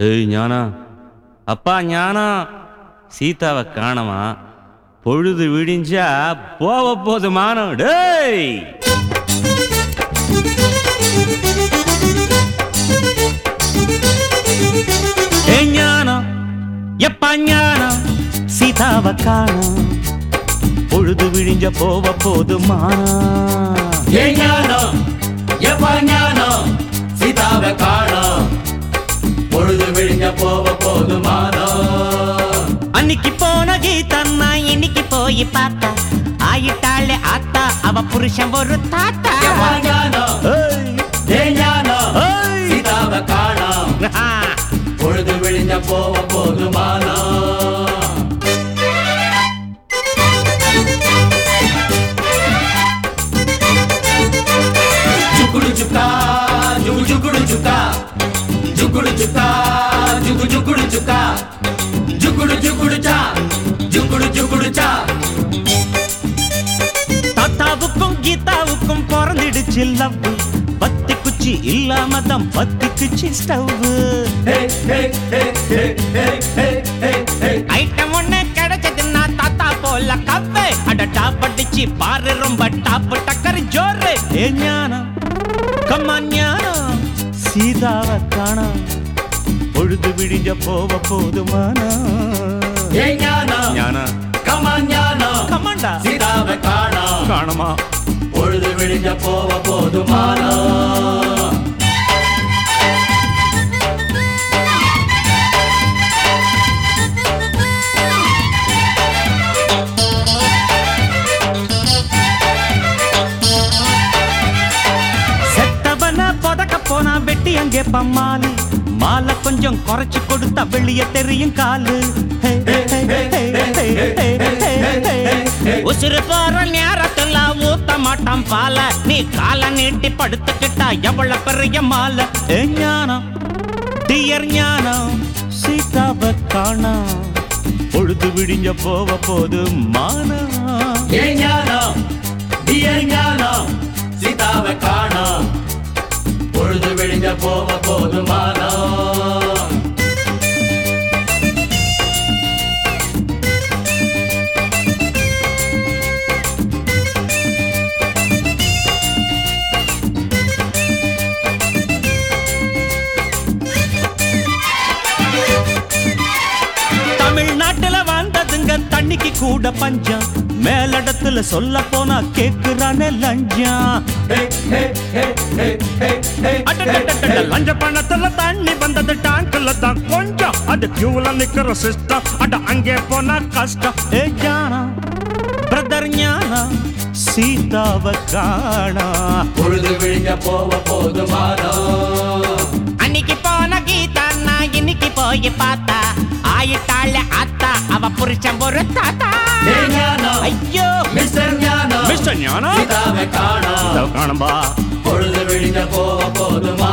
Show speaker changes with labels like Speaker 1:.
Speaker 1: ஏய் ஞானா. அப்பா ஞானா. சீதாவை காணமா பொழுது விடிஞ்சா போக போது மானம். டேய்! ஞானம் எப்பா ஞானம் சீதாவை காணோம் பொழுது விழிஞ்ச போவ போது மானம்.
Speaker 2: ஞானம் எப்ப ஞானம் சீதாவை காணோம் பொழுது விழிஞ்ச போவ போதுமானோ
Speaker 3: அன்னைக்கு போன கீதம்மா இன்னைக்கு போய் பார்த்தா. ஆயிட்டாளே ஆத்தா அவ புருஷன் ஒரு தாத்தா.
Speaker 2: பொழுது விழிஞ்ச போவ போதுமானோ
Speaker 3: குச்சி லவ். பத்தி குச்சி இல்லாம தான் பத்தி குச்சி ஸ்டவ். ஐட்டம் ஒண்ணு கிடைச்சது நான் தாத்தா போல கப்பே அட டாப் அடிச்சு பாரு ரொம்ப டாப் டக்கர் ஜோரு.
Speaker 1: ஏ ஞானம் கம்மா ஞானம் சீதாவை காணா. பொழுது விடிஞ்ச போவ போதுமானா.
Speaker 2: ஏ ஞானம்
Speaker 1: ஞானம்
Speaker 2: கம்மா ஞானம்
Speaker 1: கமாண்டா
Speaker 2: சீதாவை காணா.
Speaker 1: காணமா?
Speaker 2: அழிஞ்ச போவ போதுமானா?
Speaker 1: போனா வெட்டி அங்கே பம்மாலு மாலை கொஞ்சம் குறைச்சு கொடுத்தா வெளியே தெரியும் காலு.
Speaker 3: உசுறு போற நேரத்துல ஊத்த மாட்டான் பால. நீ கால நீட்டி படுத்துக்கிட்டா எவ்வளவு பெரிய மாலை?
Speaker 1: ஞானம் டியர் ஞானம் சீதாவை காணா பொழுது விடிஞ்ச போவ போது
Speaker 2: மானம் ஞானம் டியர் ஞானம் சீதாவை காணா பொழுது விடிஞ்ச போவ போது மானம்
Speaker 1: தமிழ்நாட்டுல வாழ்ந்ததுங்க தண்ணிக்கு கூட பஞ்சம். மேலிடத்துல சொல்ல போனா கேக்குறானே லஞ்சம். லஞ்ச பணத்துல தண்ணி வந்தது டேங்க்ல தான் கொஞ்சம் அது கியூல நிக்கிற சிஸ்டம் அட அங்கே போனா கஷ்டம் ஏ ஞானா பிரதர் ஞானா சீதாவை காணா
Speaker 2: பொழுது விழிஞ்ச போவ போதுமானோ
Speaker 3: அன்னைக்கு போன கீதா நான் இன்னைக்கு போய் பார்த்தா ஆயிட்டாள் அத்தா அவ புருஷன் ஒரு தாத்தா. ஐயோ.
Speaker 2: மிஸ்டர்
Speaker 1: மிஸ்டர்
Speaker 2: காணும்.
Speaker 1: காணும்பா.
Speaker 2: பொழுது விழிந்த போக போதுமா